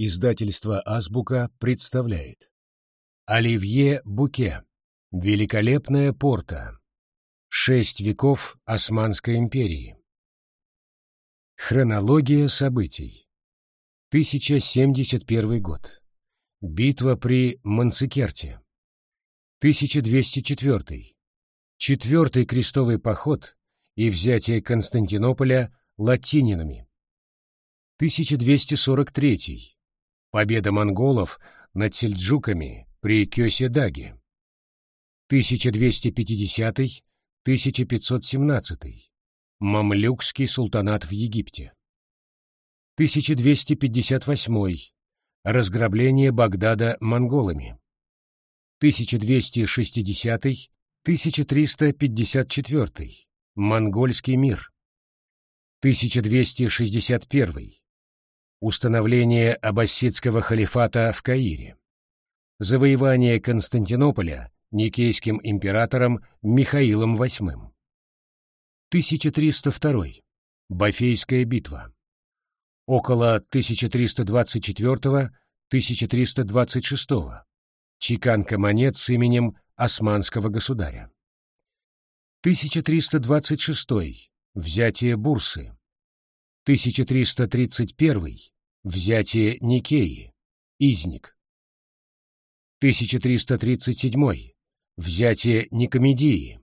Издательство «Азбука» представляет. Оливье Буке. Великолепная порта. Шесть веков Османской империи. Хронология событий. 1071 год. Битва при Манцикерте 1204 Четвертый крестовый поход и взятие Константинополя латининами. 1243 Победа монголов над сельджуками при Кёсе-Даге. 1250-1517. Мамлюкский султанат в Египте. 1258. Разграбление Багдада монголами. 1260-1354. Монгольский мир. 1261 установление аббасидского халифата в Каире, завоевание Константинополя никейским императором Михаилом VIII. 1302. Бафейская битва. Около 1324-1326. Чеканка монет с именем Османского государя. 1326. Взятие Бурсы. 1331. Взятие Никеи. Изник. 1337. Взятие Никомедии.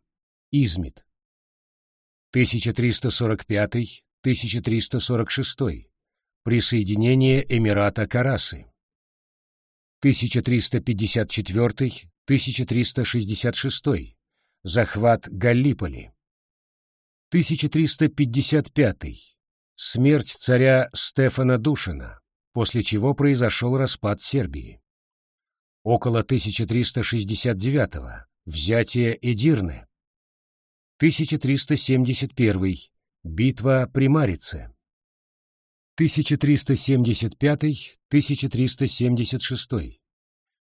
Измит. 1345-1346. Присоединение Эмирата Карасы. 1354-1366. Захват Галлиполи. 1355. Смерть царя Стефана Душина, после чего произошел распад Сербии. Около 1369 взятие Эдирны. 1371 битва при Марице. 1375-1376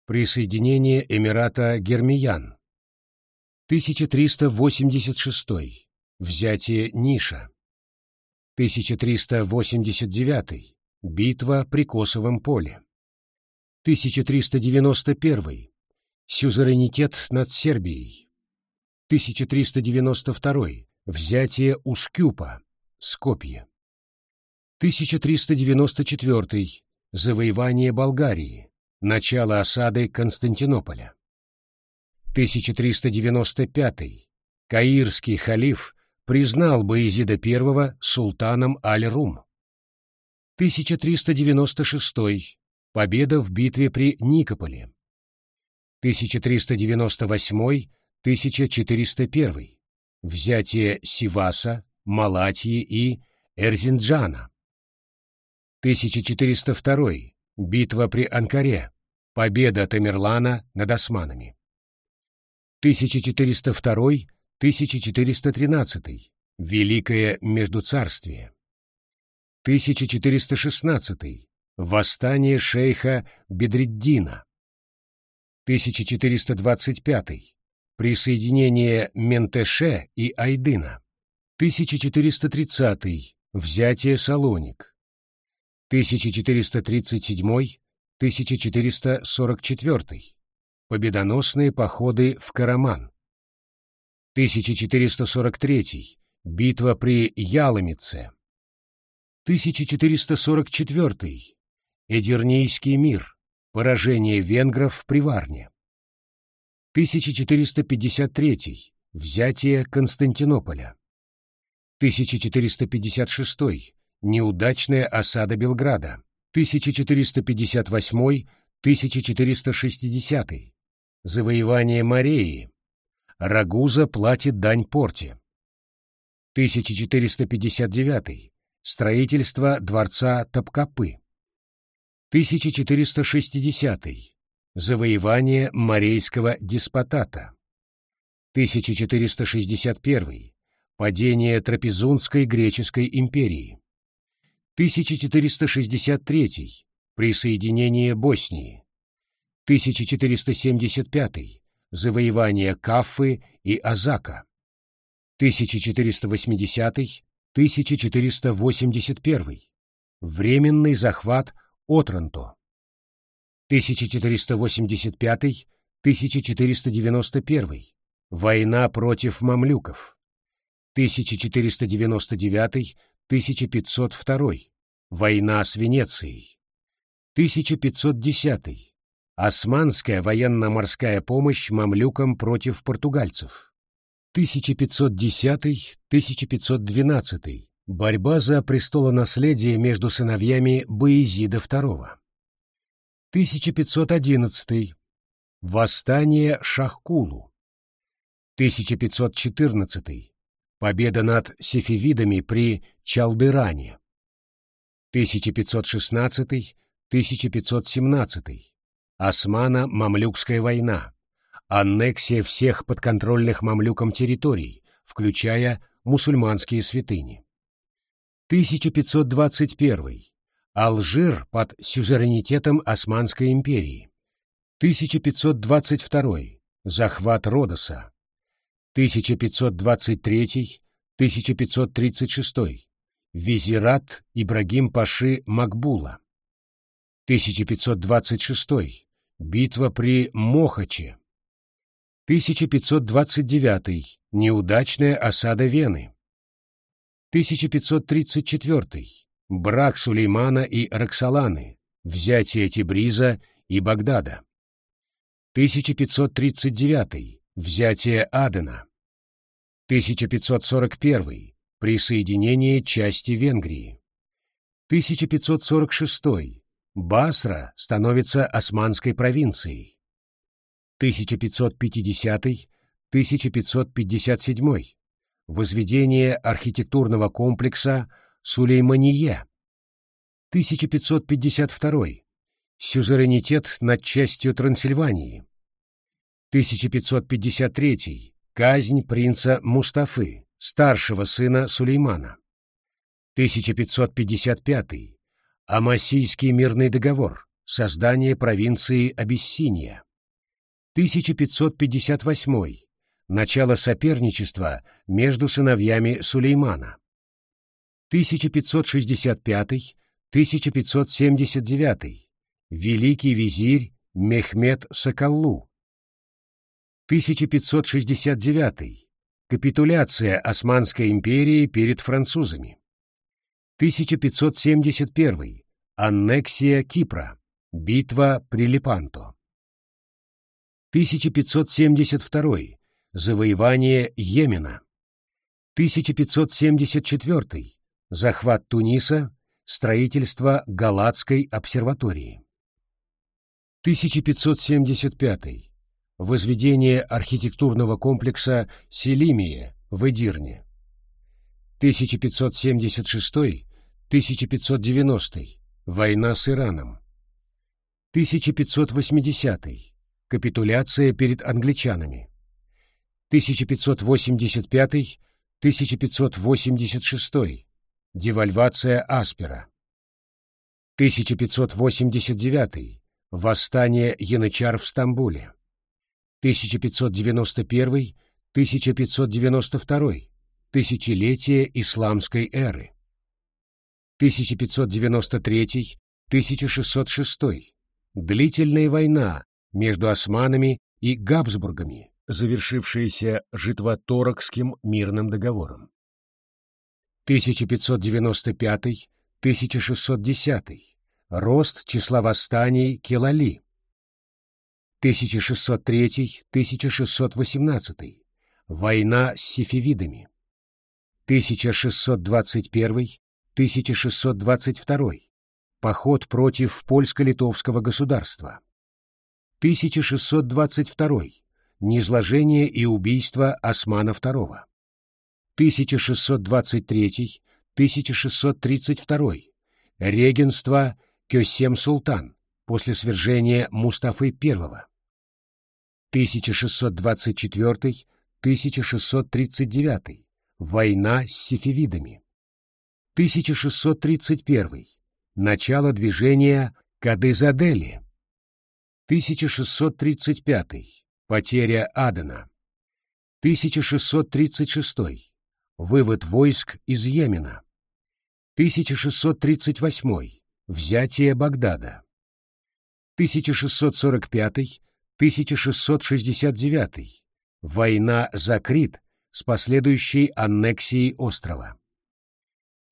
присоединение Эмирата Гермиян. 1386 взятие Ниша. 1389. Битва при Косовом поле. 1391. Сюзеренитет над Сербией. 1392. Взятие Ускюпа. Скопье. 1394. Завоевание Болгарии. Начало осады Константинополя. 1395. Каирский халиф признал Баезида I султаном Аль-Рум. 1396. Победа в битве при Никополе. 1398-1401. Взятие Сиваса, Малатьи и Эрзинджана. 1402. Битва при Анкаре. Победа Тамерлана над османами. 1402 1413. Великое Междуцарствие. 1416. Восстание шейха Бедреддина. 1425. Присоединение Ментеше и Айдына. 1430. Взятие Салоник. 1437-1444. Победоносные походы в Караман. 1443. Битва при Яломице. 1444. Эдирнейский мир. Поражение венгров при Варне. 1453. Взятие Константинополя. 1456. Неудачная осада Белграда. 1458-1460. Завоевание Мореи. Рагуза платит дань порте. 1459. Строительство дворца Топкапы. 1460. Завоевание Морейского деспотата. 1461. Падение Трапезунской греческой империи. 1463. Присоединение Боснии. 1475 завоевание Каффы и Азака. 1480-1481. Временный захват Отранто. 1485-1491. Война против мамлюков. 1499-1502. Война с Венецией. 1510. Османская военно-морская помощь мамлюкам против португальцев. 1510-1512. Борьба за престолонаследие между сыновьями Баезида II. 1511. Восстание Шахкулу. 1514. Победа над сефевидами при Чалдыране. 1516-1517. Османо-Мамлюкская война. Аннексия всех подконтрольных мамлюкам территорий, включая мусульманские святыни. 1521. Алжир под сюзеренитетом Османской империи. 1522. Захват Родоса. 1523-1536. Визират Ибрагим Паши Макбула. 1526. Битва при Мохаче. 1529. Неудачная осада Вены. 1534. Брак Сулеймана и Роксоланы. Взятие Тибриза и Багдада. 1539. Взятие Адена. 1541. Присоединение части Венгрии. 1546. Басра становится османской провинцией. 1550-1557. Возведение архитектурного комплекса Сулеймание. 1552. Сюзеренитет над частью Трансильвании. 1553. Казнь принца Мустафы, старшего сына Сулеймана. 1555. Амасийский мирный договор. Создание провинции Абиссиния. 1558. Начало соперничества между сыновьями Сулеймана. 1565-1579. Великий визирь Мехмед Соколлу. 1569. Капитуляция Османской империи перед французами. 1571. Аннексия Кипра. Битва при Лепанто. 1572. Завоевание Йемена. 1574. Захват Туниса. Строительство Галатской обсерватории. 1575. Возведение архитектурного комплекса Селимия в Эдирне. 1576-1590. Война с Ираном. 1580. Капитуляция перед англичанами. 1585-1586. Девальвация Аспера. 1589. Восстание янычар в Стамбуле. 1591-1592. Тысячелетие исламской эры. 1593-1606. Длительная война между османами и Габсбургами, завершившаяся Житвоторокским мирным договором. 1595-1610. Рост числа восстаний Келали. 1603-1618. Война с сифивидами. 1621-1622. Поход против польско-литовского государства. 1622. Низложение и убийство Османа II. 1623-1632. Регенство Кёсем Султан после свержения Мустафы I. 1624-1639. Война с сифивидами. 1631. Начало движения Кадызадели. 1635. Потеря Адена. 1636. Вывод войск из Йемена. 1638. Взятие Багдада. 1645-1669. Война за Крит с последующей аннексией острова.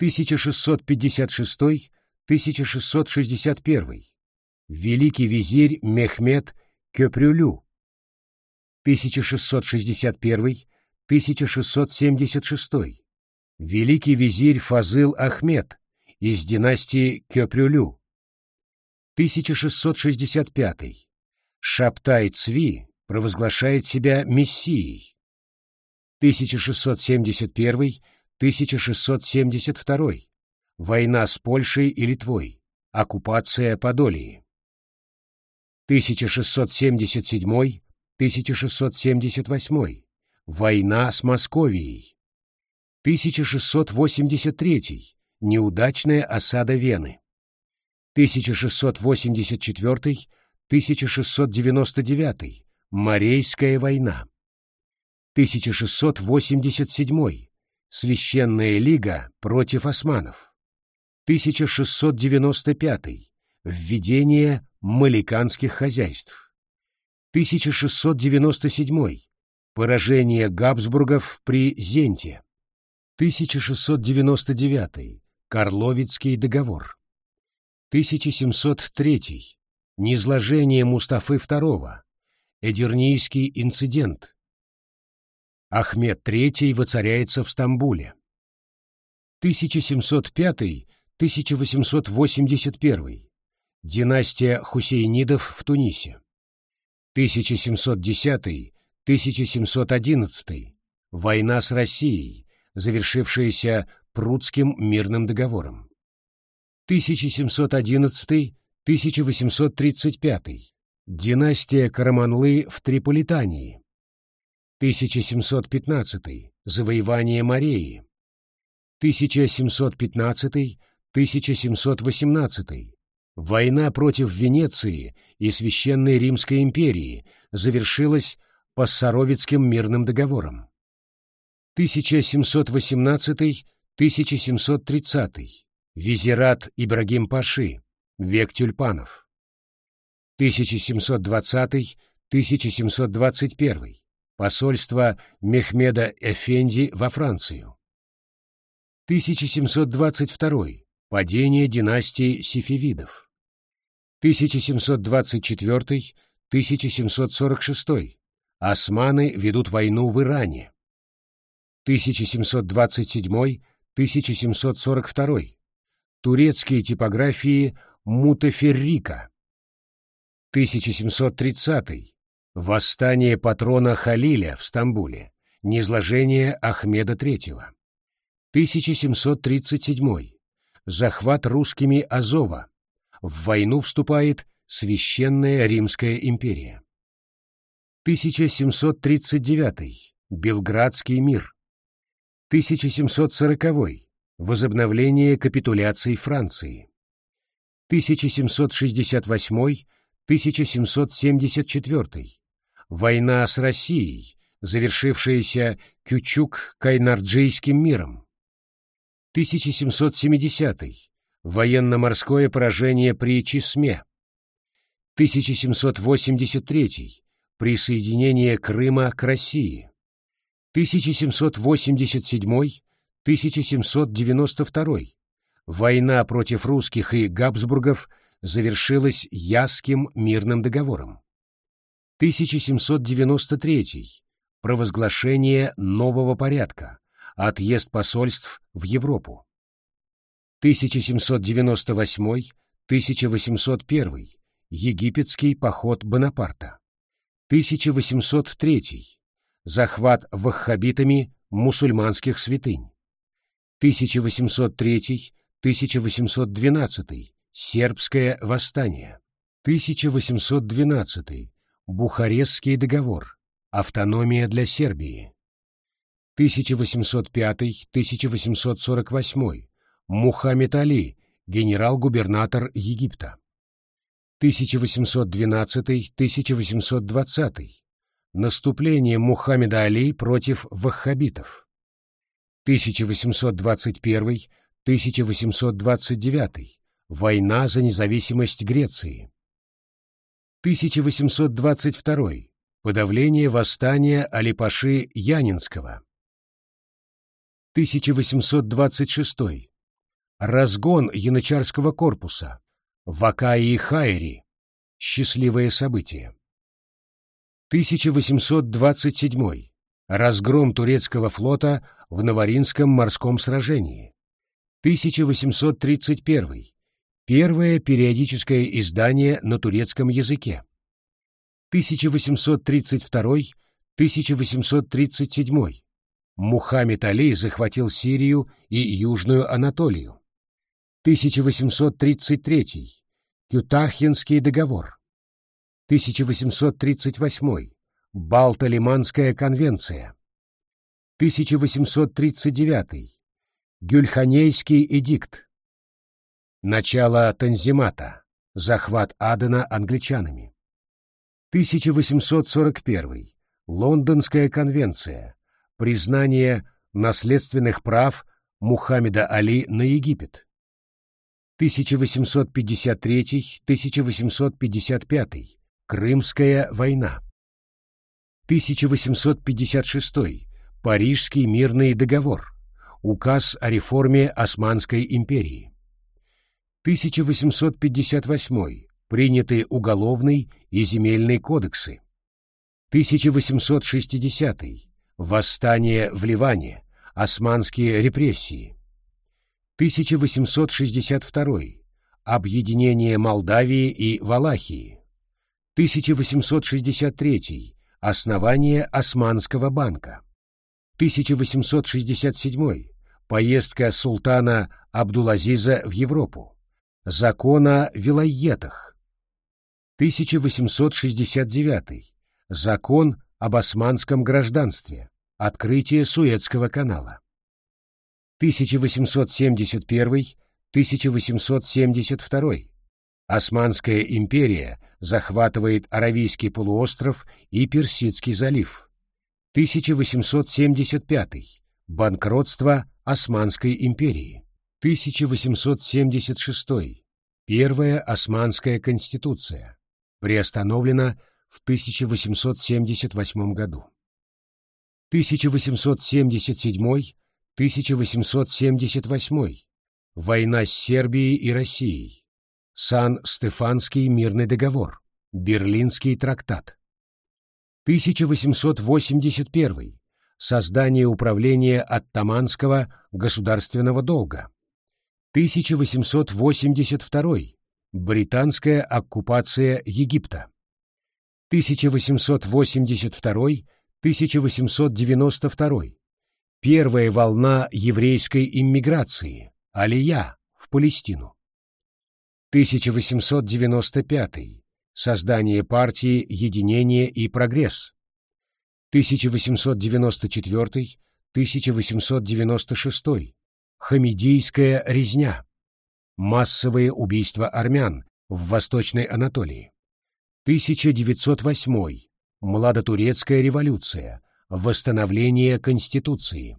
1656-1661. Великий визирь Мехмед Кёпрюлю. 1661-1676. Великий визирь Фазыл Ахмед из династии Кёпрюлю. 1665. Шаптай Цви провозглашает себя мессией. 1671-1672. Война с Польшей и Литвой. Оккупация Подолии. 1677-1678. Война с Московией. 1683. Неудачная осада Вены. 1684-1699. Морейская война. 1687. Священная лига против османов. 1695. Введение маликанских хозяйств. 1697. Поражение Габсбургов при Зенте. 1699. Карловицкий договор. 1703. Низложение Мустафы II. Эдирнийский инцидент. Ахмед III воцаряется в Стамбуле. 1705-1881. Династия Хусейнидов в Тунисе. 1710-1711. Война с Россией, завершившаяся Прудским мирным договором. 1711-1835. Династия Караманлы в Триполитании. 1715. Завоевание Мореи. 1715-1718. Война против Венеции и Священной Римской империи завершилась Пассаровицким мирным договором. 1718-1730. Визират Ибрагим Паши. Век тюльпанов. 1720-1721. Посольство Мехмеда Эфенди во Францию. 1722. Падение династии Сифивидов. 1724-1746. Османы ведут войну в Иране. 1727-1742. Турецкие типографии Мутаферрика. 1730. Восстание патрона Халиля в Стамбуле. Низложение Ахмеда III. 1737. Захват русскими Азова. В войну вступает Священная Римская империя. 1739. Белградский мир. 1740. Возобновление капитуляции Франции. 1768-1774. Война с Россией, завершившаяся Кючук-Кайнарджийским миром. 1770. Военно-морское поражение при Чесме. 1783. Присоединение Крыма к России. 1787-1792. Война против русских и Габсбургов завершилась Ясским мирным договором. 1793. Провозглашение нового порядка. Отъезд посольств в Европу. 1798-1801. Египетский поход Бонапарта. 1803. Захват ваххабитами мусульманских святынь. 1803-1812. Сербское восстание. 1812. Бухарестский договор. Автономия для Сербии. 1805-1848. Мухаммед Али, генерал-губернатор Египта. 1812-1820. Наступление Мухаммеда Али против ваххабитов. 1821-1829. Война за независимость Греции. 1822. Подавление восстания Алипаши Янинского. 1826. Разгон янычарского корпуса. Вакаи Хайри. Счастливое событие. 1827. Разгром турецкого флота в Новоринском морском сражении. 1831. Первое периодическое издание на турецком языке. 1832-1837. Мухаммед Али захватил Сирию и Южную Анатолию. 1833. Кютахьинский договор. 1838. Балто-Лиманская конвенция. 1839. Гюльханейский эдикт. Начало Танзимата. Захват Адена англичанами. 1841. Лондонская конвенция. Признание наследственных прав Мухаммеда Али на Египет. 1853-1855. Крымская война. 1856. Парижский мирный договор. Указ о реформе Османской империи. 1858. Приняты Уголовный и Земельный кодексы. 1860. Восстание в Ливане. Османские репрессии. 1862. Объединение Молдавии и Валахии. 1863. Основание Османского банка. 1867. Поездка султана Абдулазиза в Европу. Закон о вилайетах. 1869. Закон об османском гражданстве. Открытие Суэцкого канала. 1871-1872. Османская империя захватывает Аравийский полуостров и Персидский залив. 1875. Банкротство Османской империи. 1876. Первая Османская конституция. Приостановлена в 1878 году. 1877-1878. Война с Сербией и Россией. Сан-Стефанский мирный договор. Берлинский трактат. 1881. Создание управления оттаманского государственного долга. 1882. Британская оккупация Египта. 1882-1892. Первая волна еврейской иммиграции, Алия, в Палестину. 1895. Создание партии «Единение и прогресс». 1894-1896. Хамидийская резня. Массовые убийства армян в Восточной Анатолии. 1908. Младотурецкая революция. Восстановление Конституции.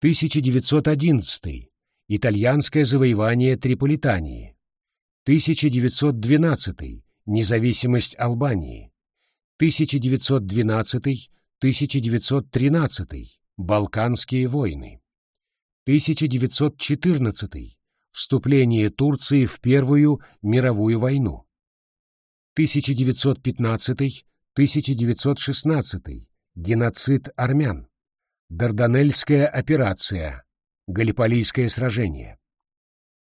1911. Итальянское завоевание Триполитании. 1912. Независимость Албании. 1912-1913. Балканские войны. 1914. Вступление Турции в Первую мировую войну. 1915-1916. Геноцид армян. Дарданельская операция. Галиполийское сражение.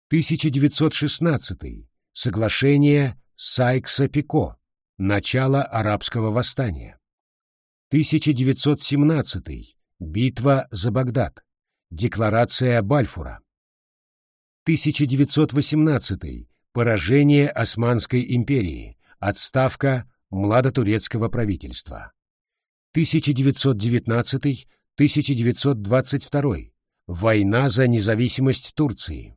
1916. Соглашение Сайкса-Пико. Начало арабского восстания. 1917. Битва за Багдад. Декларация Бальфура. 1918. Поражение Османской империи. Отставка младотурецкого правительства. 1919-1922. Война за независимость Турции.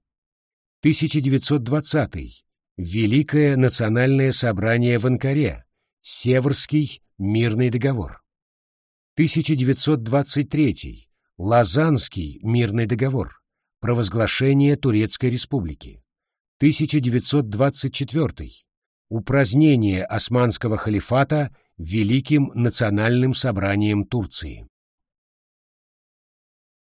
1920. Великое национальное собрание в Анкаре. Северский мирный договор. 1923. Лазанский мирный договор. Провозглашение Турецкой республики. 1924. Упразднение Османского халифата Великим национальным собранием Турции.